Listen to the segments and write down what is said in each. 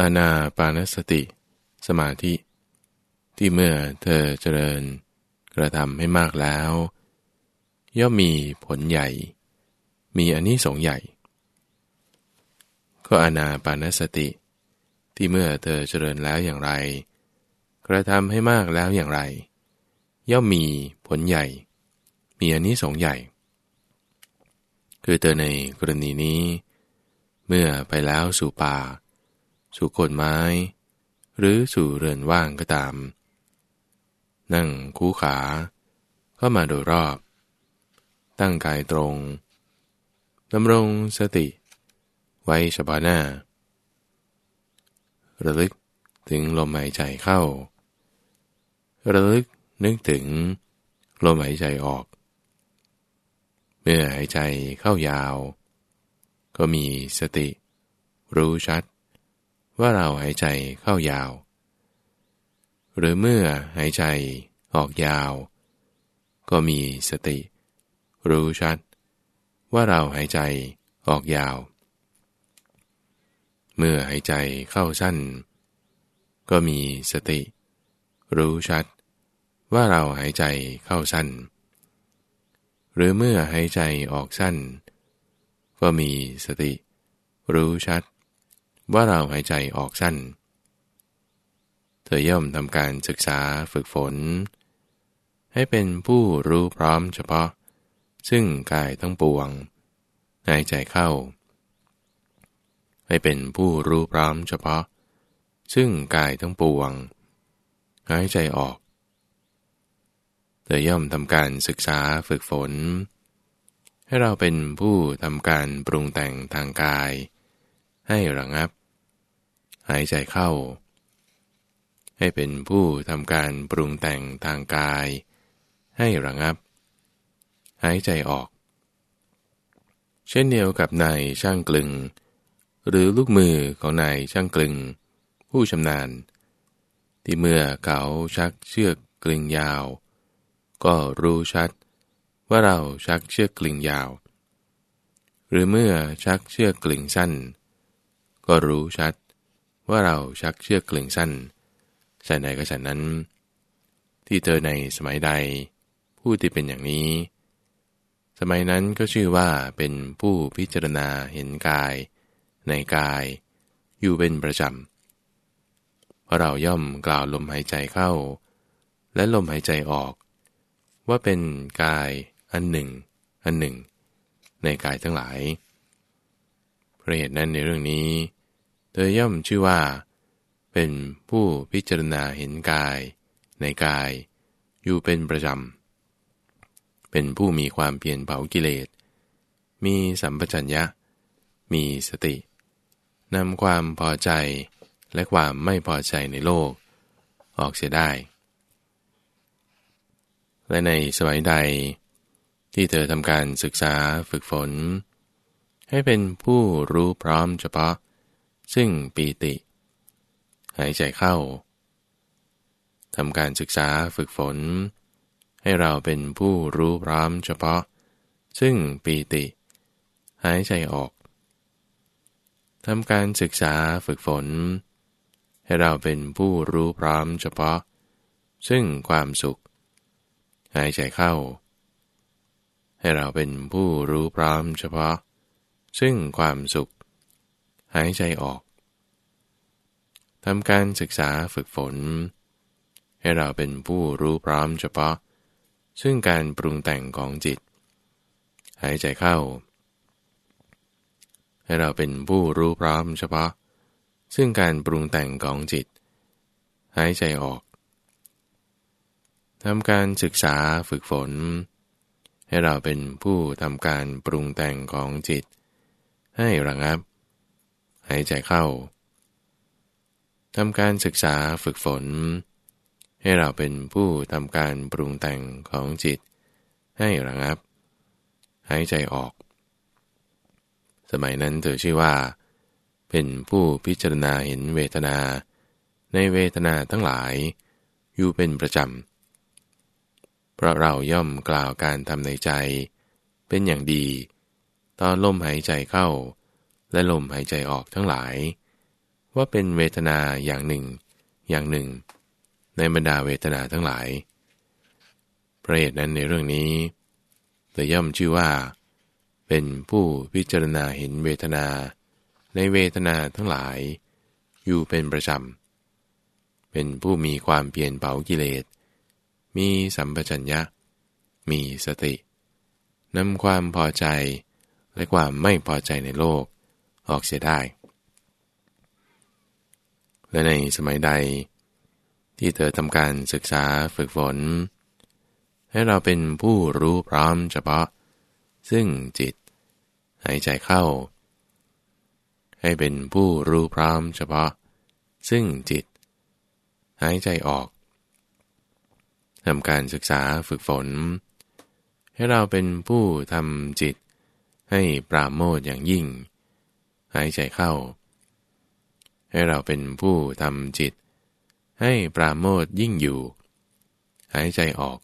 อาณาปานสติ สมาธิ ที่เมื่อเธอเจริญกระทำให้มากแล้ว ย่อมมีผลใหญ่ มีอันนี้สงใหญ่ ก็อาณาปานสติ ที่เมื่อเธอเจริญแล้วอย่างไร กระทำให้มากแล้วอย่างไร ย่อมมีผลใหญ่ มีอันนี้สงใหญ่ คือเธอในกรณีนี้ เมื่อไปแล้วสู่ป่า สู่โคนไม้ หรือสู่เรือนว่างก็ตาม นั่งคู่ขาเข้ามาโดยรอบ ตั้งกายตรงดำรงสติ ไว้เฉพาะหน้า ระลึกถึงลมหายใจเข้า ระลึกนึกถึงลมหายใจออก เมื่อหายใจเข้ายาว ก็มีสติ รู้ชัด ว่าเราหายใจเข้ายาว หรือเมื่อหายใจออกยาว ก็มีสติ รู้ชัด ว่าเราหายใจออกยาว เมื่อหายใจเข้าสั้น ก็มีสติ รู้ชัด ว่าเราหายใจเข้าสั้น หรือเมื่อหายใจออกสั้น ก็มีสติ รู้ชัด ว่าเราหายใจออกสั้น เธอย่อมทำการศึกษาฝึกฝน ให้เป็นผู้รู้พร้อมเฉพาะ ซึ่งกายทั้งปวงหายใจเข้า ให้เป็นผู้รู้พร้อมเฉพาะ ซึ่งกายทั้งปวงหายใจออกเธอย่อมทำการศึกษาฝึกฝน ให้เราเป็นผู้ทำการปรุงแต่งทางกาย ให้ระงับ หายใจเข้า ให้เป็นผู้ทำการปรุงแต่งทางกาย ให้ระงับ หายใจออก เช่นเดียวกับนายช่างกลึง หรือลูกมือของนายช่างกลึง ผู้ชำนาญ ที่เมื่อเขาชักเชือกกลึงยาว ก็รู้ชัดว่าเราชักเชือกกลึงยาว หรือเมื่อชักเชือกกลึงสั้น ก็รู้ชัด ว่าเราชักเชือกกลึงสั้นฉันใดก็ฉันนั้น ที่เธอในสมัยใด ผู้ที่เป็นอย่างนี้ สมัยนั้นก็ชื่อว่าเป็นผู้พิจารณาเห็นกาย ในกาย อยู่เป็นประจำเพราะเราย่อมกล่าวลมหายใจเข้า และลมหายใจออก ว่าเป็นกายอันหนึ่ง อันหนึ่ง ในกายทั้งหลาย เพราะเหตุนั้นในเรื่องนี้ เธอย่อมชื่อว่า เป็นผู้พิจารณาเห็นกาย ในกาย อยู่เป็นประจำ เป็นผู้มีความเปลี่ยนเผากิเลส มีสัมปชัญญะ มีสตินำความพอใจและความไม่พอใจในโลก ออกเสียได้ และในสมัยใด ที่เธอทำการศึกษาฝึกฝน ให้เป็นผู้รู้พร้อมเฉพาะ ซึ่งปีติ หายใจเข้าทำการศึกษาฝึกฝน ให้เราเป็นผู้รู้พร้อมเฉพาะ ซึ่งปีติ หายใจออกทำการศึกษาฝึกฝน ให้เราเป็นผู้รู้พร้อมเฉพาะ ซึ่งความสุข หายใจเข้า ให้เราเป็นผู้รู้พร้อมเฉพาะ ซึ่งความสุข หายใจออกทำการศึกษาฝึกฝน ให้เราเป็นผู้รู้พร้อมเฉพาะ ซึ่งการปรุงแต่งของจิต หายใจเข้า ให้เราเป็นผู้รู้พร้อมเฉพาะ ซึ่งการปรุงแต่งของจิต หายใจออกทำการศึกษาฝึกฝน ให้เราเป็นผู้ทำการปรุงแต่งของจิต ให้ระงับ หายใจเข้าทำการศึกษาฝึกฝน ให้เราเป็นผู้ทำการปรุงแต่งของจิต ให้ระงับ หายใจออก สมัยนั้นเธอชื่อว่า เป็นผู้พิจารณาเห็นเวทนา ในเวทนาทั้งหลาย อยู่เป็นประจำ เพราะเราย่อมกล่าวการทำในใจ เป็นอย่างดี ตอนลมหายใจเข้า และลมหายใจออกทั้งหลาย ว่าเป็นเวทนาอย่างหนึ่ง อย่างหนึ่ง ในบรรดาเวทนาทั้งหลายประเหตุนั้นในเรื่องนี้แต่ย่อมชื่อว่า เป็นผู้พิจารณาเห็นเวทนา ในเวทนาทั้งหลาย อยู่เป็นประจำเป็นผู้มีความเปลี่ยนเผากิเลส มีสัมปชัญญะ มีสตินำความพอใจ และความไม่พอใจในโลกออกเสียได้ และในสมัยใด ที่เธอทำการศึกษาฝึกฝน ให้เราเป็นผู้รู้พร้อมเฉพาะ ซึ่งจิต หายใจเข้า ให้เป็นผู้รู้พร้อมเฉพาะ ซึ่งจิต หายใจออกทำการศึกษาฝึกฝน ให้เราเป็นผู้ทำจิต ให้ปราโมทอย่างยิ่ง หายใจเข้า ให้เราเป็นผู้ทำจิต ให้ปราโมทยิ่งอยู่ หายใจออก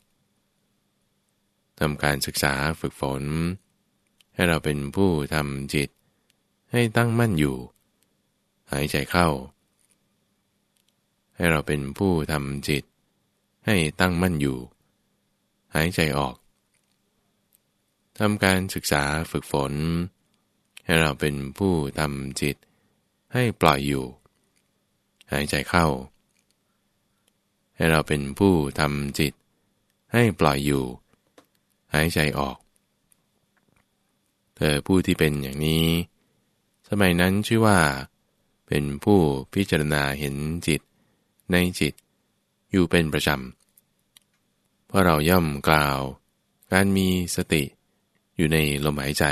ทำการศึกษาฝึกฝน ให้เราเป็นผู้ทำจิต ให้ตั้งมั่นอยู่ หายใจเข้า ให้เราเป็นผู้ทำจิต ให้ตั้งมั่นอยู่ หายใจออก ทำการศึกษาฝึกฝน ให้เราเป็นผู้ทำจิตให้ปล่อยอยู่ หายใจเข้า ให้เราเป็นผู้ทำจิต ให้ปล่อยอยู่ หายใจออก เธอผู้ที่เป็นอย่างนี้ สมัยนั้นชื่อว่า เป็นผู้พิจารณาเห็นจิต ในจิต อยู่เป็นประจำเพราะเราย่อมกล่าว การมีสติ อยู่ในลมหายใจ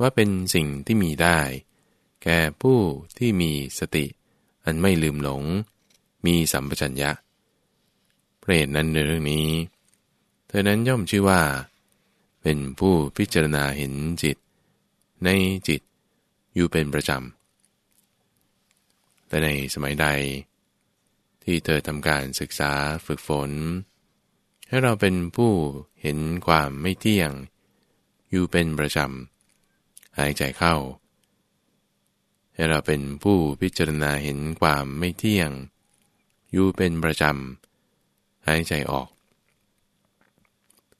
ว่าเป็นสิ่งที่มีได้ แก่ผู้ที่มีสติ อันไม่ลืมหลง มีสัมปชัญญะเพระเหตุนั้นในเรื่องนี้ เธอนั้นย่อมชื่อว่า เป็นผู้พิจารณาเห็นจิต ในจิตอยู่เป็นประจำ แต่ในสมัยใด ที่เธอทำการศึกษาฝึกฝน ให้เราเป็นผู้เห็นความไม่เที่ยง อยู่เป็นประจำ หายใจเข้า ให้เราเป็นผู้พิจารณาเห็นความไม่เที่ยง อยู่เป็นประจำ หายใจออก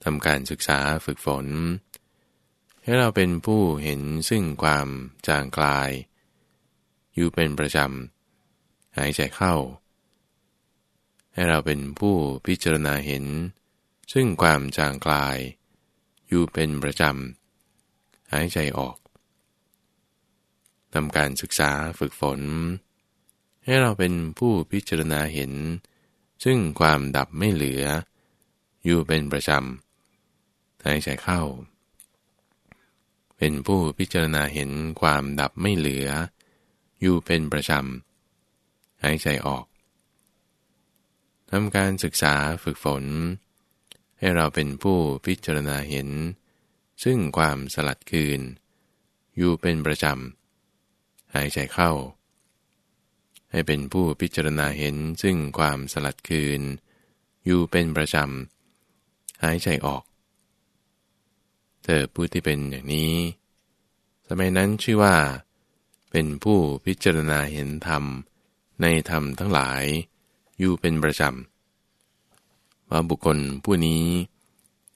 ทำการศึกษาฝึกฝน ให้เราเป็นผู้เห็นซึ่งความจางกลาย อยู่เป็นประจำ หายใจเข้า ให้เราเป็นผู้พิจารณาเห็น ซึ่งความจางกลาย อยู่เป็นประจำ หายใจออกทำการศึกษาฝึกฝน ให้เราเป็นผู้พิจารณาเห็น ซึ่งความดับไม่เหลือ อยู่เป็นประจำหายใจเข้า เป็นผู้พิจารณาเห็นความดับไม่เหลือ อยู่เป็นประจำหายใจออกทำการศึกษาฝึกฝนใให้เราเป็นผู้พิจารณาเห็น ซึ่งความสลัดคืน อยู่เป็นประจำ หายใจเข้า ให้เป็นผู้พิจารณาเห็น ซึ่งความสลัดคืน อยู่เป็นประจำ หายใจออก เธอผู้ที่เป็นอย่างนี้ สมัยนั้นชื่อว่า เป็นผู้พิจารณาเห็นธรรม ในธรรมทั้งหลาย อยู่เป็นประจำ ว่าบุคคลผู้นี้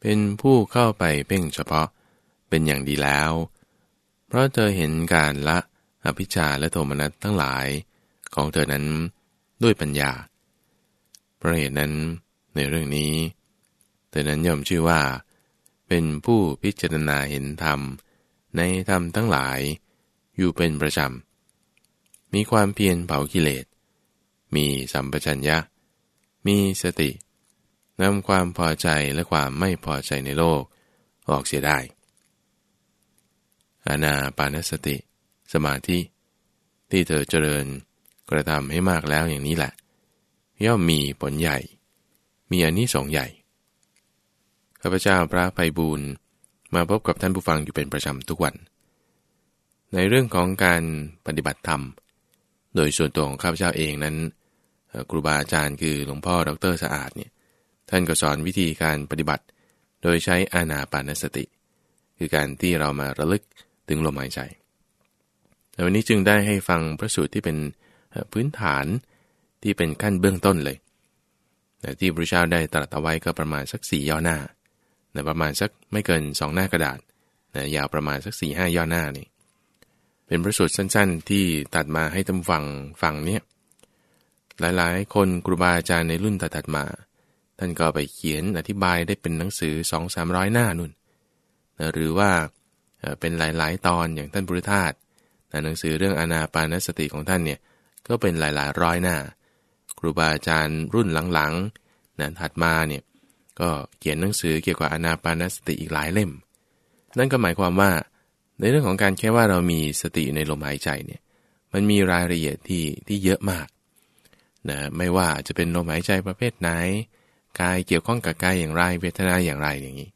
เป็นผู้เข้าไปเพ่งเฉพาะเป็นอย่างดีแล้ว เพราะเธอเห็นการละอภิชาและโทมนัสทั้งหลายของเธอนั้นด้วยปัญญาประเหตุนั้นในเรื่องนี้ เธอนั้นย่อมชื่อว่า เป็นผู้พิจารณาเห็นธรรม ในธรรมทั้งหลายอยู่เป็นประจำ มีความเพียรเผากิเลส มีสัมปชัญญะ มีสติ นำความพอใจและความไม่พอใจในโลก ออกเสียได้อานาปานสติ สมาธิ ที่เธอเจริญกระทำให้มากแล้วอย่างนี้แหละ ย่อมมีผลใหญ่ มีอันนี้สองใหญ่ ข้าพเจ้าพระไพบูรณ์มาพบกับท่านผู้ฟังอยู่เป็นประจำทุกวัน ในเรื่องของการปฏิบัติธรรม โดยส่วนตัวของข้าพเจ้าเองนั้น ครูบาอาจารย์คือหลวงพ่อดรสะอาดเนี่ย ท่านก็สอนวิธีการปฏิบัติ โดยใช้อานาปานสติ คือการที่เรามาระลึกถึงลมหายใจแต่วันนี้จึงได้ให้ฟังพระสูตรที่เป็นพื้นฐานที่เป็นขั้นเบื้องต้นเลยแต่ที่พระเจ้าได้ตรัสเอาไว้ก็ประมาณสักสี่ย่อหน้านะประมาณสักไม่เกินสองหน้ากระดาษนะยาวประมาณสักสี่ห้าย่อหน้านี่เป็นพระสูตรสั้น ๆ ที่ตัดมาให้ตำฟังฟังเนี่ยหลายๆ คนครูบาอาจารย์ในรุ่นตัดๆมา ท่านก็ไปเขียนอธิบายได้เป็นหนังสือสองสามร้อยหน้านุ่นนะหรือว่าเป็นหลายๆ ตอนอย่างท่านพุทธทาสหนังสือเรื่องอนาปานสติของท่านเนี่ยก็เป็นหลายๆ ร้อยหน้า ครูบาอาจารย์รุ่นหลังๆนะถัดมาเนี่ยก็เขียนหนังสือเกี่ยวกับอนาปานสติอีกหลายเล่ม นั่นก็หมายความว่า ในเรื่องของการแค่ว่าเรามีสติในลมหายใจเนี่ยมันมีรายละเอียดที่ที่เยอะมากนะไม่ว่าจะเป็นลมหายใจประเภทไหน กายเกี่ยวข้องกับกายอย่างไร เวทนาอย่างไรอย่างนี้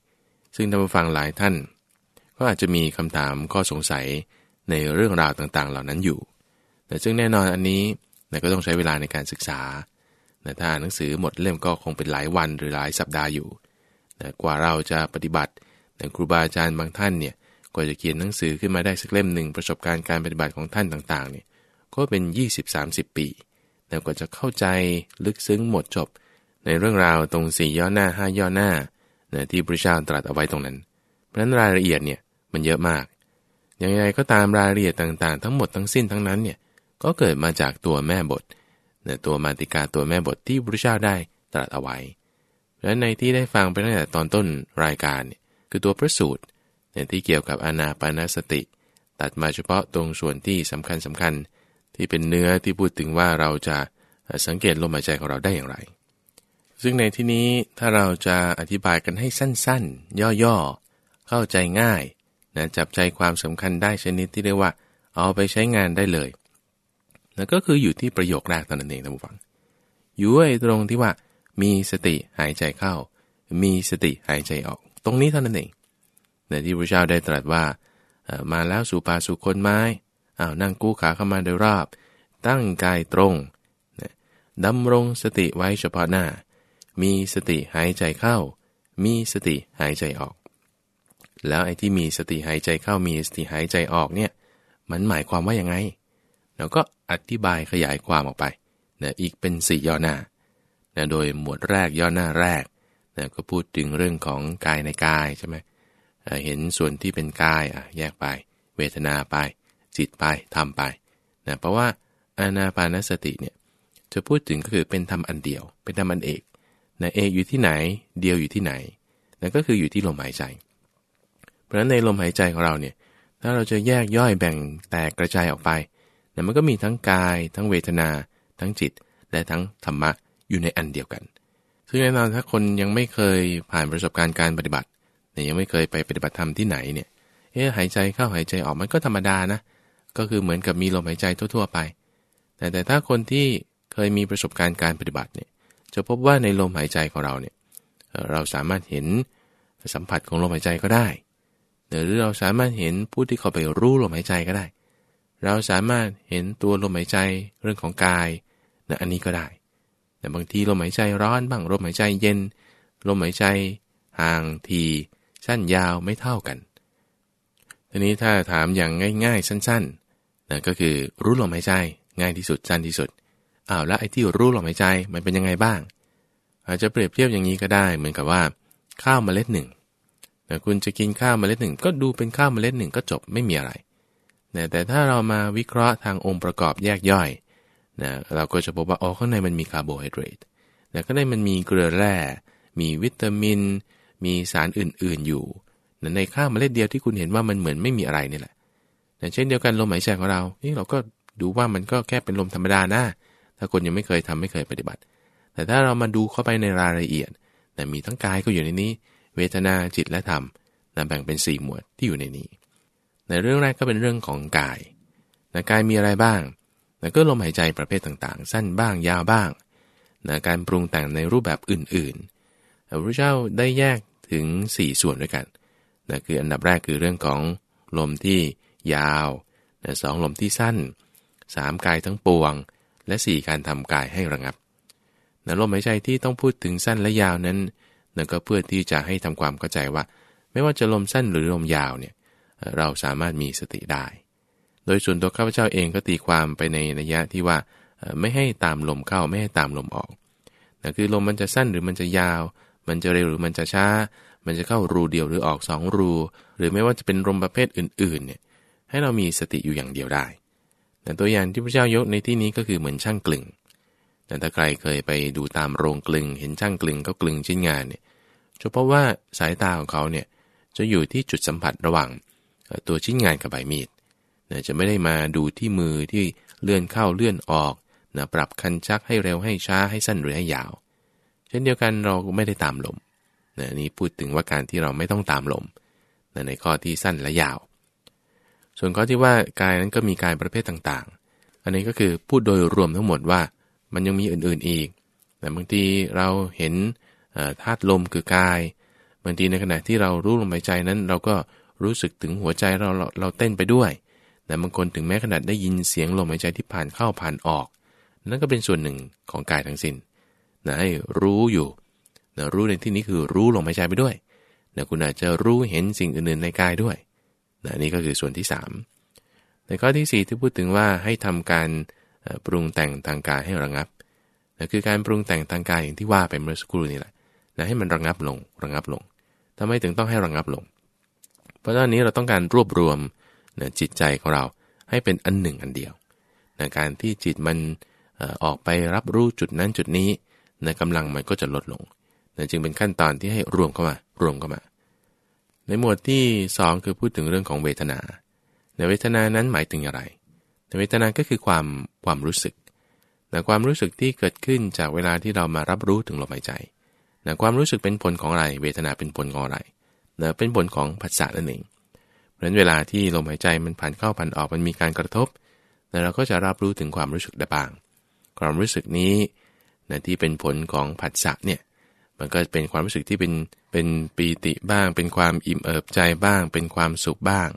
ซึ่งท่านผู้ฟังหลายท่าน ก็อาจจะมีคำถามข้อสงสัยในเรื่องราวต่างๆ เหล่านั้นอยู่ แต่ซึ่งแน่นอนอันนี้ก็ต้องใช้เวลาในการศึกษานะถ้าอ่านหนังสือหมดเล่มก็คงเป็นหลายวันหรือหลายสัปดาห์อยู่กว่าเราจะปฏิบัติแต่ครูบาอาจารย์บางท่านเนี่ยกว่าจะเขียนหนังสือขึ้นมาได้สักเล่มหนึ่งประสบการณ์การปฏิบัติของท่านต่างๆเนี่ยก็เป็น 20-30 ปีแต่กว่าจะเข้าใจลึกซึ้งหมดจบ ในเรื่องราวตรงสี่ย่อหน้าห้าย่อหน้านะที่พระเจ้าตรัสเอาไว้ตรงนั้น เพราะฉะนั้นรายละเอียดเนี่ยมันเยอะมากอย่างไรก็ตามรายละเอียดต่างๆ ทั้งหมดทั้งสิ้นทั้งนั้นเนี่ยก็เกิดมาจากตัวแม่บทนะตัวมาติกาตัวแม่บทที่พระเจ้าได้ตรัสเอาไว้ และในที่ได้ฟังไปตั้งแต่ตอนต้นรายการเนี่ยคือตัวพระสูตรเนี่ยที่เกี่ยวกับอนาปานสติ ตัดมาเฉพาะตรงส่วนที่สำคัญสำคัญที่เป็นเนื้อที่พูดถึงว่าเราจะสังเกตลมหายใจของเราได้อย่างไร ซึ่งในที่นี้ถ้าเราจะอธิบายกันให้สั้นๆ ย่อๆ เข้าใจง่ายนะจับใจความสำคัญได้ชนิดที่เรียกว่า เอาไปใช้งานได้เลยนั่นก็คืออยู่ที่ประโยคแรกตอนนั้นเองท่านผู้ฟัง อยู่ไอ้ตรงที่ว่า มีสติหายใจเข้า มีสติหายใจออก ตรงนี้เท่านั้นเองในที่พระเจ้าได้ตรัสว่ามาแล้วสู่ป่าสู่คนไม้อ้าวนั่งกู้ขาเข้ามาโดยรอบ ตั้งกายตรงดำรงสติไว้เฉพาะหน้า มีสติหายใจเข้า มีสติหายใจออก แล้วไอ้ที่มีสติหายใจเข้ามีสติหายใจออกเนี่ย มันหมายความว่ายังไง เราก็อธิบายขยายความออกไปนะอีกเป็นสี่ย่อหน้านะโดยหมวดแรกย่อหน้าแรกนะก็พูดถึงเรื่องของกายในกายใช่ไหมเห็นส่วนที่เป็นกายอะแยกไป เวทนาไป จิตไปทำไปนะเพราะว่าอานาปานสติเนี่ยจะพูดถึงก็คือเป็นธรรมอันเดียว เป็นธรรมอันเอก นะเอกอยู่ที่ไหน เดียวอยู่ที่ไหนนั่นก็คืออยู่ที่ลมหายใจ เพราะฉะนั้นในลมหายใจของเราเนี่ยถ้าเราจะแยกย่อยแบ่งแตกกระจายออกไปนะมันก็มีทั้งกาย ทั้งเวทนา ทั้งจิต และทั้งธรรมะอยู่ในอันเดียวกัน ซึ่งแน่นอนถ้าคนยังไม่เคยผ่านประสบการณ์การปฏิบัติเนี่ยยังไม่เคยไปปฏิบัติธรรมที่ไหนเนี่ยเอ๊หายใจเข้าหายใจออกมันก็ธรรมดานะ ก็คือเหมือนกับมีลมหายใจทั่วๆไป แต่แต่ถ้าคนที่เคยมีประสบการณ์การปฏิบัติเนี่ย จะพบว่าในลมหายใจของเราเนี่ยเราสามารถเห็นสัมผัสของลมหายใจก็ได้หรือเราสามารถเห็นผู้ที่เขาไปรู้ลมหายใจก็ได้ เราสามารถเห็นตัวลมหายใจเรื่องของกายนะอันนี้ก็ได้ แต่บางทีลมหายใจร้อนบ้างลมหายใจเย็น ลมหายใจห่างทีสั้นยาวไม่เท่ากัน ทีนี้ถ้าถามอย่างง่าย ๆ สั้นๆนะก็คือรู้ลมหายใจง่ายที่สุดสั้นที่สุด อ้าวแล้วไอ้ที่รู้ลมหายใจมันเป็นยังไงบ้าง อาจจะเปรียบเทียบอย่างนี้ก็ได้เหมือนกับว่า ข้าวเมล็ดหนึ่งแต่คุณจะกินข้าวเมล็ดหนึ่ง ก็ดูเป็นข้าวเมล็ดหนึ่งก็จบไม่มีอะไรนะแต่ถ้าเรามาวิเคราะห์ทางองค์ประกอบแยกย่อยนะเราก็จะพบว่าอ๋อข้างในมันมีคาร์โบไฮเดรตนะข้างในมันมีเกลือแร่ มีวิตามิน มีสารอื่นๆอยู่นะในข้าวเมล็ดเดียวที่คุณเห็นว่ามันเหมือนไม่มีอะไรนี่แหละนะเช่นเดียวกันลมหายใจของเรานี่เราก็ดูว่ามันก็แค่เป็นลมธรรมดานะ ถ้าคนยังไม่เคยทำไม่เคยปฏิบัติ แต่ถ้าเรามาดูเข้าไปในรายละเอียด แต่มีทั้งกายก็อยู่ในนี้ เวทนาจิตและธรรมนะแบ่งเป็น 4 หมวดที่อยู่ในนี้ ในเรื่องแรกก็เป็นเรื่องของกายนะกายมีอะไรบ้างนะก็ลมหายใจประเภทต่างๆ สั้นบ้างยาวบ้างนะการปรุงแต่งในรูปแบบอื่นๆ พระพุทธเจ้าได้แยกถึง 4 ส่วนด้วยกันนะคืออันดับแรกคือเรื่องของลมที่ยาวนะสองลมที่สั้น 3 กายทั้งปวง และ 4 การทำกายให้ระงับนลมหายใจที่ต้องพูดถึงสั้นและยาวนั้นนั่นก็เพื่อที่จะให้ทำความเข้าใจว่า ไม่ว่าจะลมสั้นหรือลมยาวเนี่ยเราสามารถมีสติได้ โดยส่วนตัวข้าพเจ้าเองก็ตีความไปในนัยยะที่ว่าไม่ให้ตามลมเข้าไม่ให้ตามลมออกนะคือลมมันจะสั้นหรือมันจะยาว มันจะเร็วหรือมันจะช้า มันจะเข้ารูเดียวหรือออกสองรู หรือไม่ว่าจะเป็นลมประเภทอื่นๆเนี่ยให้เรามีสติอยู่อย่างเดียวได้ แต่ตัวอย่างที่พระเจ้ายกในที่นี้ก็คือเหมือนช่างกลึง แต่ถ้าใครเคยไปดูตามโรงกลึง เห็นช่างกลึงก็กลึงชิ้นงานเนี่ยจะพบว่าสายตาของเขาเนี่ยจะอยู่ที่จุดสัมผัสระหว่างตัวชิ้นงานกับใบมีดจะไม่ได้มาดูที่มือที่เลื่อนเข้าเลื่อนออกนะปรับคันชักให้เร็วให้ช้าให้สั้นหรือให้ยาว เช่นเดียวกันเราไม่ได้ตามลมนะนี้พูดถึงว่าการที่เราไม่ต้องตามลมนะในข้อที่สั้นและยาว ส่วนข้อที่ว่ากายนั้นก็มีกายประเภทต่างๆ อันนี้ก็คือพูดโดยรวมทั้งหมดว่ามันยังมีอื่นๆอีก แต่บางทีเราเห็นธาตุลมคือกาย บางทีในขณะที่เรารู้ลมหายใจนั้น เราก็รู้สึกถึงหัวใจเราเราเราเต้นไปด้วย แต่บางคนถึงแม้ขนาดได้ยินเสียงลมหายใจที่ผ่านเข้าผ่านออก นั่นก็เป็นส่วนหนึ่งของกายทั้งสิน้นนะให้รู้อยู่นะรู้ในที่นี้คือรู้ลมหายใจไปด้วยนะคุณอาจจะรู้เห็นสิ่งอื่นๆในกายด้วย นะนี่ก็คือส่วนที่ 3 ในข้อที่ 4 ที่พูดถึงว่าให้ทำการปรุงแต่งทางกายให้ระงับนะคือการปรุงแต่งทางกายอย่างที่ว่าไปเมื่อสักครู่นี้แหละนะให้มันระงับลงระงับลงทำไมถึงต้องให้ระงับลง เพราะตอนนี้เราต้องการรวบรวมนะจิตใจของเราให้เป็นอันหนึ่งอันเดียวนะการที่จิตมันออกไปรับรู้จุดนั้นจุดนี้นะกำลังมันก็จะลดลงนะจึงเป็นขั้นตอนที่ให้รวมเข้ามารวมเข้ามา ในหมวดที่ 2 คือพูดถึงเรื่องของเวทนา ในเวทนานั้นหมายถึงอะไร ในเวทนาก็คือความความรู้สึกแต่ความรู้สึกที่เกิดขึ้นจากเวลาที่เรามารับรู้ถึงลมหายใจนะความรู้สึกเป็นผลของอะไร เวทนาเป็นผลของอะไรนะเป็นผลของผัสสะนั่นเองเพราะฉะนั้นเวลาที่ลมหายใจมันผ่านเข้าผ่านออกมันมีการกระทบนะเราก็จะรับรู้ถึงความรู้สึกได้บ้าง ความรู้สึกนี้นะที่เป็นผลของผัสสะเนี่ย มันก็เป็นความรู้สึกที่เป็นเป็นปีติบ้าง เป็นความอิ่มเอิบใจบ้าง เป็นความสุขบ้าง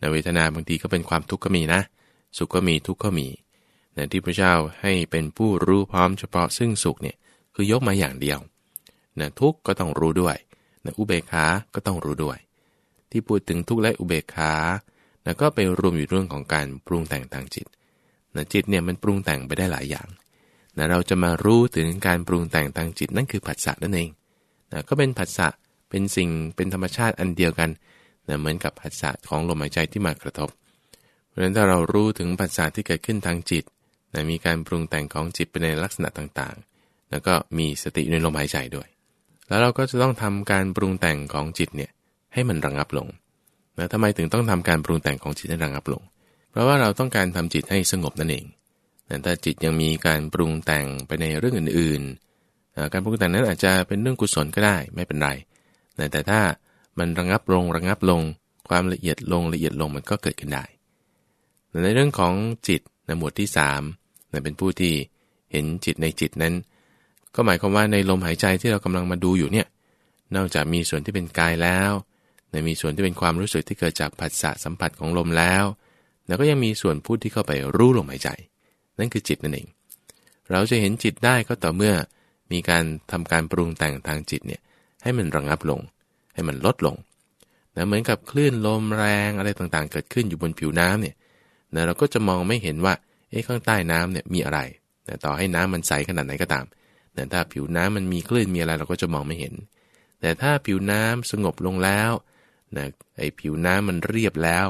นเวทนาบางทีก็เป็นความทุกข์ก็มีนะ สุขก็มีทุกข์ก็มีนที่พระเจ้าให้เป็นผู้รู้พร้อมเฉพาะซึ่งสุขเนี่ยคือยกมาอย่างเดียวนะทุกข์ก็ต้องรู้ด้วยนะอุเบกขา ก็ต้องรู้ด้วย ที่พูดถึงทุกข์และอุเบกขานะก็ไปรวมอยู่เรื่องของการปรุงแต่งทางจิตนะจิตเนี่ยมันปรุงแต่งไปได้หลายอย่าง นะเราจะมารู้ถึงการปรุงแต่งทางจิตนั่นคือผัสสะนั่นเองนะก็เป็นผัสสะเป็นสิ่งเป็นธรรมชาติอันเดียวกันนะเหมือนกับผัสสะของลมหายใจที่มากระทบ เพราะฉะนั้นถ้าเรารู้ถึงผัสสะที่เกิดขึ้นทางจิตนะมีการปรุงแต่งของจิตไปในลักษณะต่างๆ แล้วก็มีสติในลมหายใจด้วย แล้วเราก็จะต้องทำการปรุงแต่งของจิตเนี่ยให้มันระงับลงแล้วทำไมถึงต้องทำการปรุงแต่งของจิตให้ระงับลง เพราะว่าเราต้องการทำจิตให้สงบนั่นเอง ถ้าจิตยังมีการปรุงแต่งไปในเรื่องอื่นๆ การปรุงแต่งนั้นอาจจะเป็นเรื่องกุศลก็ได้ไม่เป็นไรแต่ถ้ามันระงับลงระงับลง ความละเอียดลงละเอียดลงมันก็เกิดขึ้นได้ ในเรื่องของจิตในหมวดที่3เป็นผู้ที่เห็นจิตในจิตนั้น ก็หมายความว่าในลมหายใจที่เรากำลังมาดูอยู่เนี่ยนอกจากมีส่วนที่เป็นกายแล้วในมีส่วนที่เป็นความรู้สึกที่เกิดจากผัสสะสัมผัสของลมแล้ว แล้วก็ยังมีส่วนพูดที่เข้าไปรู้ลมหายใจ นั่นคือจิตนั่นเอง เราจะเห็นจิตได้ก็ต่อเมื่อมีการทำการปรุงแต่งทางจิตเนี่ยให้มันระงับลง ให้มันลดลงนะเหมือนกับคลื่นลมแรงอะไรต่างๆ เกิดขึ้นอยู่บนผิวน้ำเนี่ยนะเราก็จะมองไม่เห็นว่าเอ๊ะข้างใต้น้ำเนี่ยมีอะไรแต่ต่อให้น้ำมันใสขนาดไหนก็ตามแต่ถ้าผิวน้ำมันมีคลื่นมีอะไรเราก็จะมองไม่เห็น แต่ถ้าผิวน้ำสงบลงแล้วนะไอ้ผิวน้ำมันเรียบแล้ว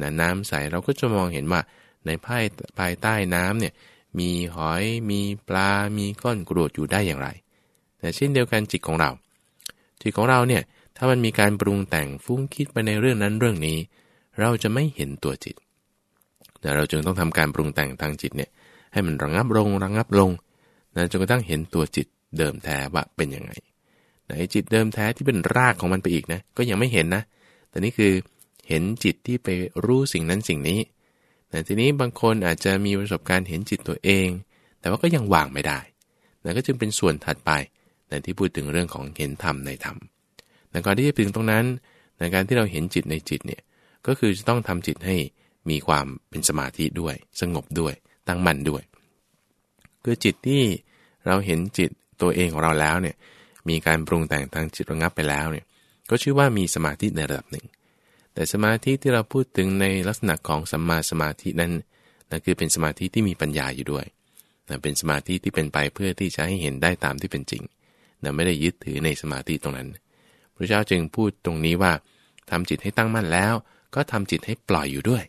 นะน้ำใสเราก็จะมองเห็นว่า ในภายภายใต้น้ำเนี่ยมีหอยมีปลา มีก้อนกรวดอยู่ได้อย่างไร แต่เช่นเดียวกันจิตของเรา จิตของเราเนี่ยถ้ามันมีการปรุงแต่งฟุ้งคิดไปในเรื่องนั้นเรื่องนี้ เราจะไม่เห็นตัวจิตแต่เราจึงต้องทำการปรุงแต่งทางจิตเนี่ยให้มันระงับลงระงับลงนะจนกระทั่งเห็นตัวจิตเดิมแท้ว่าเป็นยังไงไหนจิตเดิมแท้ที่เป็นรากของมันไปอีกนะก็ยังไม่เห็นนะ แต่นี่คือเห็นจิตที่ไปรู้สิ่งนั้นสิ่งนี้ แต่ทีนี้บางคนอาจจะมีประสบการณ์เห็นจิตตัวเอง แต่ว่าก็ยังวางไม่ได้นั่นก็จึงเป็นส่วนถัดไปในที่พูดถึงเรื่องของเห็นธรรมในธรรมแต่ก่อนที่จะถึงตรงนั้นในการที่เราเห็นจิตในจิตเนี่ยก็คือจะต้องทำจิตให้มีความเป็นสมาธิด้วย สงบด้วย ตั้งมั่นด้วย คือจิตที่เราเห็นจิตตัวเองของเราแล้วเนี่ยมีการปรุงแต่งทางจิตระงับไปแล้วเนี่ยก็ชื่อว่ามีสมาธิในระดับหนึ่ง แต่สมาธิที่เราพูดถึงในลักษณะของสัมมาสมาธินั้นนั่นคือเป็นสมาธิที่มีปัญญาอยู่ด้วยนะเป็นสมาธิที่เป็นไปเพื่อที่จะให้เห็นได้ตามที่เป็นจริงนะไม่ได้ยึดถือในสมาธิตรงนั้น พระเจ้าจึงพูดตรงนี้ว่าทำจิตให้ตั้งมั่นแล้ว ก็ทำจิตให้ปล่อยอยู่ด้วย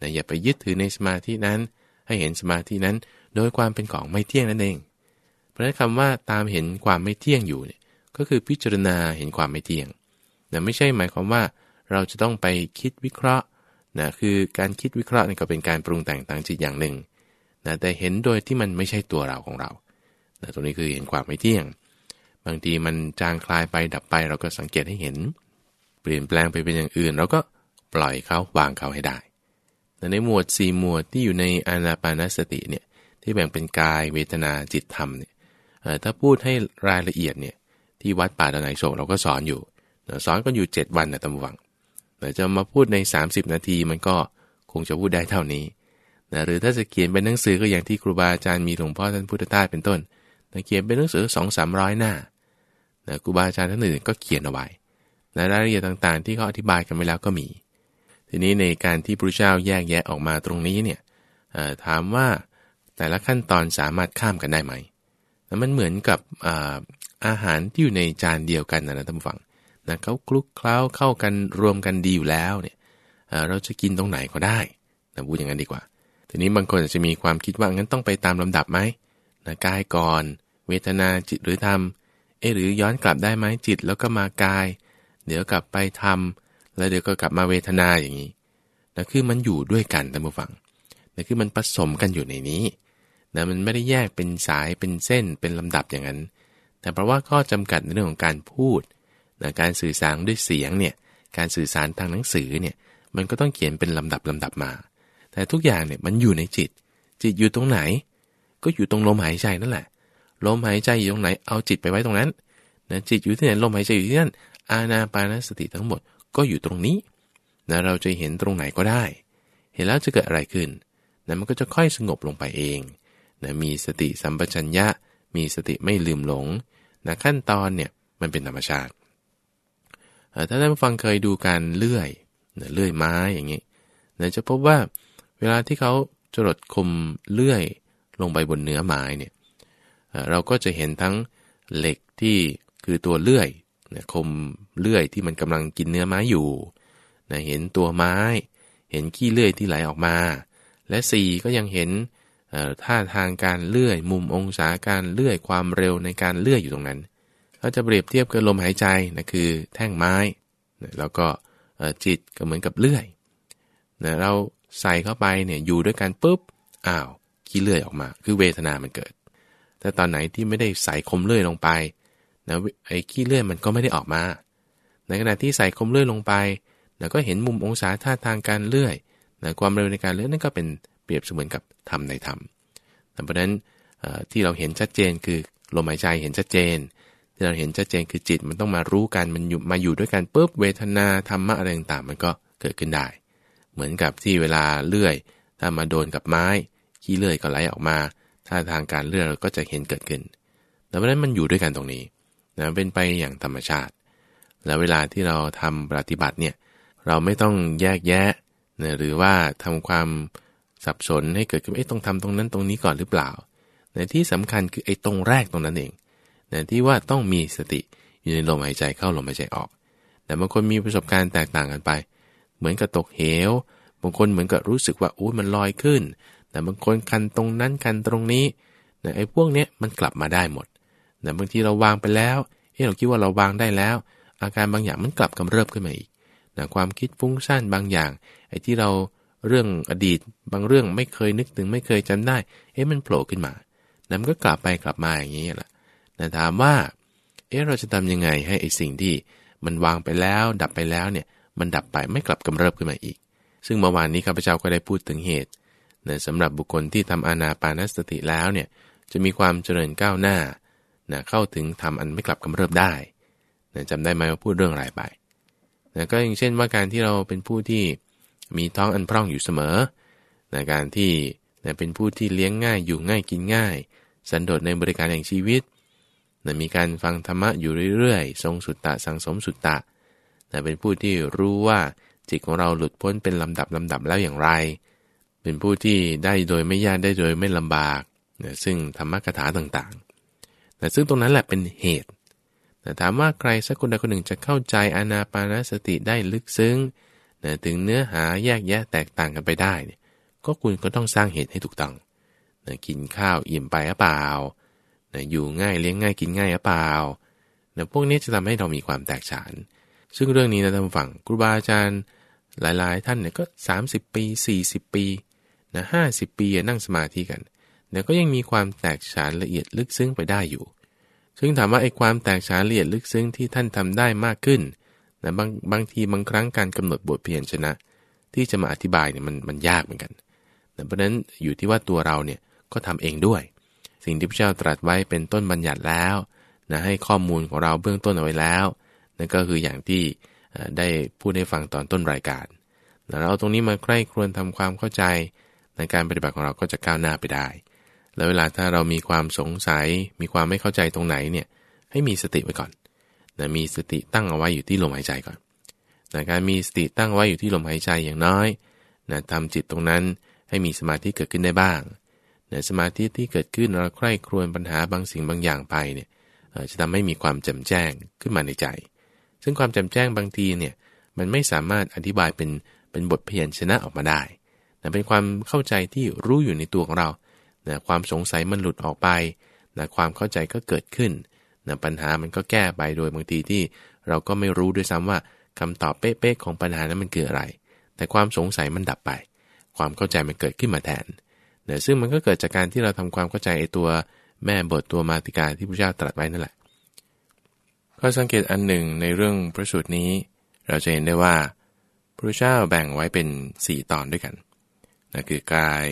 นะอย่าไปยึดถือในสมาธินั้น ให้เห็นสมาธินั้น โดยความเป็นของไม่เที่ยงนั่นเอง เพราะนั้นคำว่าตามเห็นความไม่เที่ยงอยู่เนี่ยก็คือพิจารณาเห็นความไม่เที่ยงนะไม่ใช่หมายความว่า เราจะต้องไปคิดวิเคราะห์นะคือการคิดวิเคราะห์นี่ก็เป็นการปรุงแต่งต่างจิตอย่างหนึ่งนะแต่เห็นโดยที่มันไม่ใช่ตัวเราของเรานะตรงนี้คือเห็นความไม่เที่ยง บางทีมันจางคลายไปดับไป เราก็สังเกตให้เห็น เปลี่ยนแปลงไปเป็นอย่างอื่น เราก็ปล่อยเขาวางเขาให้ได้แต่ในหมวด 4 หมวดที่อยู่ในอานาปานสติเนี่ยที่แบ่งเป็นกายเวทนาจิตธรรมเนี่ยถ้าพูดให้รายละเอียดเนี่ยที่วัดป่าดอนไหนโศกเราก็สอนอยู่ สอนก็อยู่ 7 วันนะตำวัง แต่จะมาพูดใน 30 นาทีมันก็คงจะพูดได้เท่านี้นะหรือถ้าจะเขียนเป็นหนังสือก็อย่างที่ครูบาอาจารย์มีหลวงพ่อท่านพุทธทาสเป็นต้นนะเขียนเป็นหนังสือสองสามร้อยหน้านะครูบาอาจารย์ท่านอื่นก็เขียนเอาไว้นะรายละเอียดต่างๆ ที่เขาอธิบายกันไปแล้วก็มี ทีนี้ในการที่พระเจ้าแยกแยะออกมาตรงนี้เนี่ยถามว่าแต่ละขั้นตอนสามารถข้ามกันได้ไหม มันเหมือนกับอาอาหารที่อยู่ในจานเดียวกันนะท่านผู้ฟัง นะเขาคลุกเคล้าเข้ากันรวมกันดีอยู่แล้วเนี่ยเราจะกินตรงไหนก็ได้นะพูดอย่างนั้นดีกว่า ทีนี้บางคนอาจจะมีความคิดว่างั้นต้องไปตามลำดับไหมนะกายก่อน เวทนาจิตหรือธรรมเอหรือย้อนกลับได้ไหมจิตแล้วก็มากาย เดี๋ยวกลับไปธรรมแล้วเดี๋ยวก็กลับมาเวทนาอย่างนี้นะคือมันอยู่ด้วยกันท่านผู้ฟังนะคือมันผสมกันอยู่ในนี้นะมันไม่ได้แยกเป็นสายเป็นเส้นเป็นลำดับอย่างนั้น แต่เพราะว่าข้อจำกัดในเรื่องของการพูด นะการสื่อสารด้วยเสียงเนี่ย การสื่อสารทางหนังสือเนี่ย มันก็ต้องเขียนเป็นลำดับลำดับมา แต่ทุกอย่างเนี่ยมันอยู่ในจิต จิตอยู่ตรงไหน ก็อยู่ตรงลมหายใจนั่นแหละ ลมหายใจอยู่ตรงไหน เอาจิตไปไว้ตรงนั้นนะจิตอยู่ที่ไหน ลมหายใจอยู่ที่นั่น อาณาปานสติทั้งหมดก็อยู่ตรงนี้นะเราจะเห็นตรงไหนก็ได้ เห็นแล้วจะเกิดอะไรขึ้นนะมันก็จะค่อยสงบลงไปเองนะมีสติสัมปชัญญะ มีสติไม่ลืมหลงนะขั้นตอนเนี่ยมันเป็นธรรมชาติ ถ้าท่านฟังเคยดูการเลื่อยเลื่อยไม้อย่างนี้จะพบว่าเวลาที่เขาจรดคมเลื่อยลงไปบนเนื้อไม้เนี่ยเราก็จะเห็นทั้งเหล็กที่คือตัวเลื่อยคมเลื่อยที่มันกำลังกินเนื้อไม้อยู่เห็นตัวไม้ เห็นขี้เลื่อยที่ไหลออกมา และสี่ก็ยังเห็นท่าทางการเลื่อย มุมองศาการเลื่อยความเร็วในการเลื่อยอยู่ตรงนั้น เราจะเปรียบเทียบกับลมหายใจนะคือแท่งไม้แล้วก็จิตก็เหมือนกับเลื่อยนะเราใส่เข้าไปเนี่ยอยู่ด้วยกันปุ๊บอ้าวขี้เลื่อยออกมา คือเวทนามันเกิด แต่ตอนไหนที่ไม่ได้ใส่คมเลื่อยลงไปนะไอ้ขี้เลื่อยมันก็ไม่ได้ออกมา ในขณะที่ใส่คมเลื่อยลงไปนะก็เห็นมุมองศาท่าทางการเลื่อยนะความเร็วในการเลื่อยนั่นก็เป็นเปรียบเสมือนกับธรรมในธรรมเพราะนั้นที่เราเห็นชัดเจนคือลมหายใจเห็นชัดเจน ที่เราเห็นชัดเจนคือจิตมันต้องมารู้กันมันอยู่มาอยู่ด้วยกันปุ๊บเวทนาธรรมะอะไรต่างๆมันก็เกิดขึ้นได้ เหมือนกับที่เวลาเลื่อย ถ้ามาโดนกับไม้ขี้เลื่อยก็ไหลออกมา ถ้าทางการเลื่อยเราก็จะเห็นเกิดขึ้นแต่เพราะนั้นมันอยู่ด้วยกันตรงนี้นะเป็นไปอย่างธรรมชาติ แล้วเวลาที่เราทำปฏิบัติเนี่ยเราไม่ต้องแยกแยะนะหรือว่าทำความสับสนให้เกิดขึ้นเอ๊ะต้องทำตรงนั้นตรงนี้ก่อนหรือเปล่าในที่สำคัญคือไอ้ตรงแรกตรงนั้นเอง นะที่ว่าต้องมีสติอยู่ในลมหายใจเข้าลมหายใจออก แต่บางคนมีประสบการณ์แตกต่างกันไป เหมือนกับตกเหว บางคนเหมือนกับรู้สึกว่าโอ้ยมันลอยขึ้น แต่บางคนคันตรงนั้นคันตรงนี้นะไอ้พวกเนี้ยมันกลับมาได้หมดแต่บางทีเราวางไปแล้วเอ้เราคิดว่าเราวางได้แล้ว อาการบางอย่างมันกลับกำเริบขึ้นมาอีกนะความคิดฟุ้งซ่านบางอย่าง ไอ้ที่เราเรื่องอดีตบางเรื่องไม่เคยนึกถึงไม่เคยจำได้ เอ๊ะมันโผล่ขึ้นมานะมันก็กลับไปกลับมาอย่างนี้แหละ แต่ถามว่าเอ๊ะเราจะทำยังไงให้ไอ้สิ่งที่มันวางไปแล้ว ดับไปแล้วเนี่ยมันดับไปไม่กลับกำเริบขึ้นมาอีก ซึ่งเมื่อวานนี้ข้าพเจ้าก็ได้พูดถึงเหตุนะสำหรับบุคคลที่ทำอานาปานสติแล้วเนี่ยจะมีความเจริญก้าวหน้านะเข้าถึงทำอันไม่กลับกำเริบได้นะจำได้ไหมว่าพูดเรื่องอะไรไปนะก็อย่างเช่นว่าการที่เราเป็นผู้ที่มีท้องอันพร่องอยู่เสมอนะการที่นะเป็นผู้ที่เลี้ยงง่ายอยู่ง่ายกินง่าย สันโดษในบริการแห่งชีวิต นะมีการฟังธรรมะอยู่เรื่อยๆ ทรงสุตตะสังสมสุตตะนะเป็นผู้ที่รู้ว่าจิตของเราหลุดพ้นเป็นลำดับลำดับแล้วอย่างไร เป็นผู้ที่ได้โดยไม่ยากได้โดยไม่ลำบากนะซึ่งธรรมกถาต่างๆนะซึ่งตรงนั้นแหละเป็นเหตุนะถามว่าใครสักคนใดคนหนึ่งจะเข้าใจอานาปานสติได้ลึกซึ้งนะถึงเนื้อหาแยกแยะแตกต่างกันไปได้เนี่ยก็คุณก็ต้องสร้างเหตุให้ถูกต้องนะกินข้าวอิ่มไปหรือเปล่า นะอยู่ง่ายเลี้ยงง่ายกินง่ายหรือเปล่านะพวกนี้จะทำให้เรามีความแตกฉาน ซึ่งเรื่องนี้นะท่านฝั่งครูบาอาจารย์หลายๆ ท่านเนี่ยก็ 30 ปี 40 ปีนะห้าสิปีนั่งสมาธิกันเนี่ยก็ยังมีความแตกฉานละเอียดลึกซึ้งไปได้อยู่ ซึ่งถามว่าไอ้ความแตกฉานละเอียดลึกซึ้งที่ท่านทำได้มากขึ้นนะบางบางทีบางครั้งการกำหนดบทเพียรชนะ ที่จะมาอธิบายเนี่ยมันมันยากเหมือนกันนะเพราะนั้นอยู่ที่ว่าตัวเราเนี่ยก็ทำเองด้วย สิ่งที่พระเจ้าตรัสไว้เป็นต้นบัญญัติแล้วนะให้ข้อมูลของเราเบื้องต้นเอาไว้แล้วนั่นก็คืออย่างที่ได้พูดให้ฟังตอนต้นรายการเราเอาตรงนี้มาใกล้ครวญทำความเข้าใจในการปฏิบัติของเราก็จะก้าวหน้าไปได้ แล้วเวลาถ้าเรามีความสงสัย มีความไม่เข้าใจตรงไหนเนี่ยให้มีสติไว้ก่อนนะมีสติตั้งเอาไว้อยู่ที่ลมหายใจก่อนนะการมีสติตั้งไว้อยู่ที่ลมหายใจอย่างน้อยนะทำจิตตรงนั้นให้มีสมาธิเกิดขึ้นได้บ้าง สมาธิที่เกิดขึ้นเราใคร่ครวญปัญหาบางสิ่งบางอย่างไปเนี่ยจะทำให้มีความแจ่มแจ้งขึ้นมาในใจ ซึ่งความแจ่มแจ้งบางทีเนี่ยมันไม่สามารถอธิบายเป็นเป็นบทเพียนชนะออกมาได้นะเป็นความเข้าใจที่รู้อยู่ในตัวของเรานะความสงสัยมันหลุดออกไปนะความเข้าใจก็เกิดขึ้นนะปัญหามันก็แก้ไปโดยบางทีที่เราก็ไม่รู้ด้วยซ้ำว่าคำตอบเป๊ะๆของปัญหานั้นมันคืออะไร แต่ความสงสัยมันดับไป ความเข้าใจมันเกิดขึ้นมาแทน นะซึ่งมันก็เกิดจากการที่เราทำความเข้าใจไอ้ตัวแม่บทตัวมาติกาที่พระเจ้าตรัสไว้นั่นแหละก็สังเกตอันหนึ่งในเรื่องพระสูตรนี้ เราจะเห็นได้ว่าพระเจ้าแบ่งไว้เป็น 4 ตอนด้วยกันนะคือกาย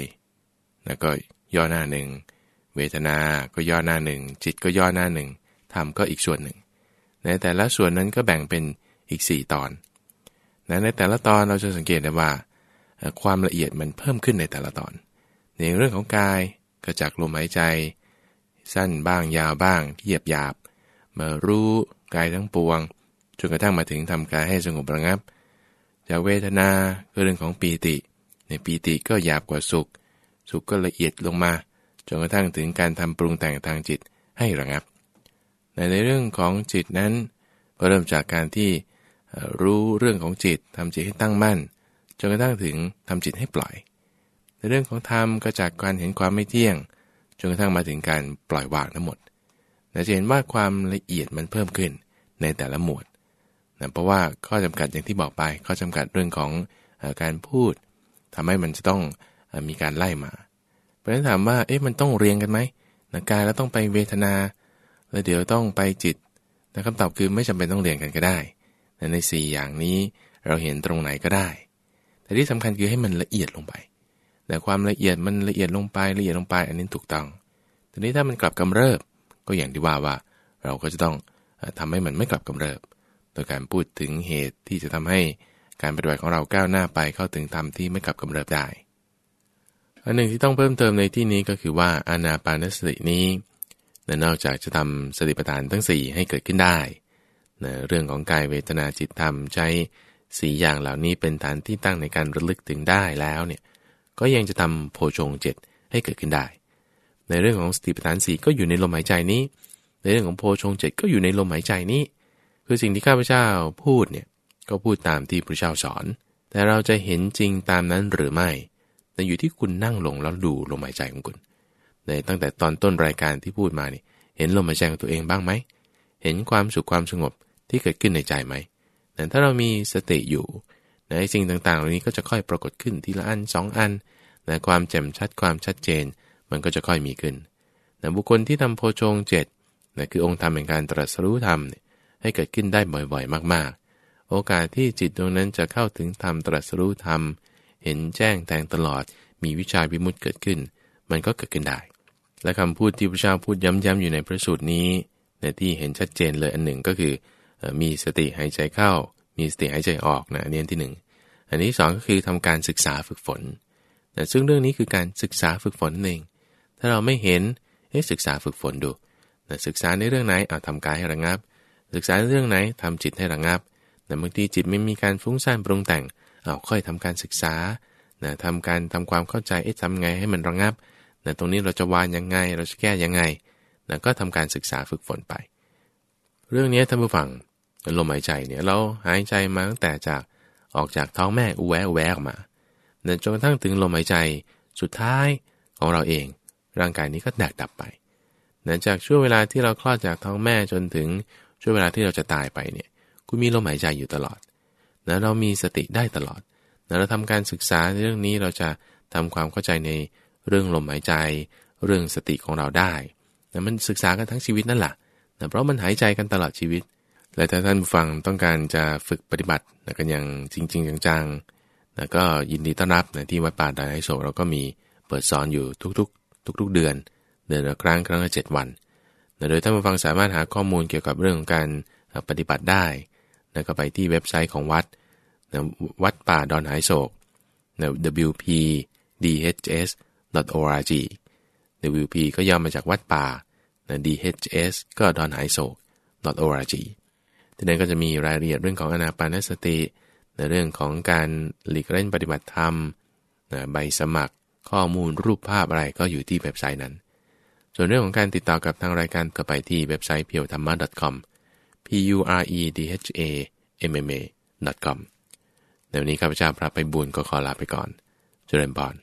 แล้วก็ย่อหน้าหนึ่งเวทนา ก็ย่อหน้าหนึ่งจิตก็ย่อหน้าหนึ่งธรรมก็อีกส่วนหนึ่งในแต่ละส่วนนั้นก็แบ่งเป็นอีก 4 ตอนนะในแต่ละตอนเราจะสังเกตได้ว่า ความละเอียดมันเพิ่มขึ้นในแต่ละตอน ในเรื่องของกายก็จากลมหายใจ สั้นบ้างยาวบ้างเหยียบหยาบ มารู้กายทั้งปวงจนกระทั่งมาถึงทำกายให้สงบระงับ จากเวทนาก็เรื่องของปีติ ในปีติก็หยาบกว่าสุข สุขก็ละเอียดลงมาจนกระทั่งถึงการทำปรุงแต่งทางจิตให้ระงับในในเรื่องของจิตนั้นก็เริ่มจากการที่รู้เรื่องของจิตทำจิตให้ตั้งมั่นจนกระทั่งถึงทำจิตให้ปล่อย ในเรื่องของธรรมก็จากการเห็นความไม่เที่ยงจนกระทั่งมาถึงการปล่อยวางทั้งหมดเราจะเห็นว่าความละเอียดมันเพิ่มขึ้นในแต่ละหมวดนะเพราะว่าข้อจำกัดอย่างที่บอกไปข้อจำกัดเรื่องของการพูดทำให้มันจะต้องมีการไล่มา เพราะฉะนั้นถามว่าเอ๊ะมันต้องเรียงกันไหมนะกายแล้วต้องไปเวทนา แล้วเดี๋ยวต้องไปจิตนะคำตอบคือไม่จำเป็นต้องเรียงกันก็ได้ในสี่อย่างนี้เราเห็นตรงไหนก็ได้ แต่ที่สำคัญคือให้มันละเอียดลงไป แต่ความละเอียดมันละเอียดลงไปละเอียดลงไป อันนี้ถูกต้อง ทีนี้ถ้ามันกลับกำเริบ ก็อย่างที่ว่าว่า เราก็จะต้องทำให้มันไม่กลับกำเริบ โดยการพูดถึงเหตุที่จะทำให้การปฏิบัติของเราก้าวหน้าไปเข้าถึงธรรมที่ไม่กลับกำเริบได้ อันหนึ่งที่ต้องเพิ่มเติมในที่นี้ก็คือว่าอานาปานสตินี้นอกจากจะทำสติปัฏฐานทั้ง 4 ให้เกิดขึ้นได้นะเรื่องของกายเวทนาจิตธรรมใช้สีอย่างเหล่านี้เป็นฐานที่ตั้งในการระลึกถึงได้แล้วเนี่ย ก็ยังจะทำโพชงเจ็ดให้เกิดขึ้นได้ ในเรื่องของสติปัฏฐานสีก็อยู่ในลมหายใจนี้ ในเรื่องของโพชงเจ็ดก็อยู่ในลมหายใจนี้ คือสิ่งที่ข้าพเจ้าพูดเนี่ยก็พูดตามที่พระเจ้าสอน แต่เราจะเห็นจริงตามนั้นหรือไม่แต่อยู่ที่คุณนั่งลงแล้วดูลมหายใจของคุณ ในตั้งแต่ตอนต้นรายการที่พูดมานี่เห็นลมหายใจของตัวเองบ้างไหม เห็นความสุขความสงบที่เกิดขึ้นในใจไหมแต่ถ้าเรามีสติอยู่ ในสิ่งต่างๆ เหล่านี้ก็จะค่อยปรากฏขึ้นทีละอันสองอันในความแจ่มชัดความชัดเจน มันก็จะค่อยมีขึ้นแต่บุคคลที่ทำโพชงเจ็ดนะคือองค์ธรรมแห่งการตรัสรู้ธรรมให้เกิดขึ้นได้บ่อยๆ มากๆ โอกาสที่จิตดวงนั้นจะเข้าถึงธรรมตรัสรู้ธรรม เห็นแจ้งแทงตลอด มีวิชาวิมุตติเกิดขึ้น มันก็เกิดขึ้นได้ และคำพูดที่พระเจ้าพูดย้ำๆอยู่ในพระสูตรนี้ในที่เห็นชัดเจนเลยอันหนึ่งก็คือมีสติหายใจเข้า มีสติหายใจออกนะอันนี้ที่หนึ่งอันนี้สองก็คือทำการศึกษาฝึกฝนแต่ซึ่งเรื่องนี้คือการศึกษาฝึกฝนเอง ถ้าเราไม่เห็นให้ศึกษาฝึกฝนดูศึกษาในเรื่องไหนเอาทำกายให้ระงับ ศึกษาในเรื่องไหนทำจิตให้ระงับ แต่บางทีจิตไม่มีการฟุ้งซ่านปรุงแต่ง เอาค่อยทำการศึกษานะทำการทำความเข้าใจเอ๊ะทำไงให้มันระงับนะตรงนี้เราจะวานยังไง เราจะแก้ยังไงนะก็ทำการศึกษาฝึกฝนไป เรื่องนี้ท่านผู้ฟัง ลมหายใจเนี่ยเราหายใจมาตั้งแต่จากออกจากท้องแม่อุแวะอุแวออกมานะจนกระทั่งถึงลมหายใจสุดท้ายของเราเอง ร่างกายนี้ก็แตกดับไปนะจากช่วงเวลาที่เราคลอดจากท้องแม่จนถึงช่วงเวลาที่เราจะตายไปเนี่ยคุณมีลมหายใจอยู่ตลอดนะเรามีสติได้ตลอดนะเราทำการศึกษาในเรื่องนี้เราจะทำความเข้าใจในเรื่องลมหายใจ เรื่องสติของเราได้นะมันศึกษากันทั้งชีวิตนั่นแหละนะเพราะมันหายใจกันตลอดชีวิต และถ้าท่านฟังต้องการจะฝึกปฏิบัตินะกันอย่างจริง ๆ จังๆนะก็ยินดีต้อนรับนะที่วัดป่าดอยไอโศกเราก็มีเปิดสอนอยู่ทุกๆ ทุก ๆ เดือน เดือนละครั้งครั้งละเจ็ดวันนะโดยท่านผู้ฟังสามารถหาข้อมูลเกี่ยวกับเรื่องของการปฏิบัติได้นะก็ไปที่เว็บไซต์ของวัดนะวัดป่าดอนหายโศกนะ wpdhs.org WP ก็ย่อมาจากวัดป่านะ DHS ก็ดอนหายโศก .org ที่นั่นก็จะมีรายละเอียดเรื่องของอนาปานสติ ในเรื่องของการหลีกเล่นปฏิบัติธรรม ใบสมัคร ข้อมูลรูปภาพอะไรก็อยู่ที่เว็บไซต์นั้น ส่วนเรื่องของการติดต่อกับทางรายการก็ไปที่เว็บไซต์ p u r e t h a m m a com p u r e d h a m m a com ในวันนี้ข้าพเจ้าพระไปบุญก็ขอลาไปก่อน เจริญพร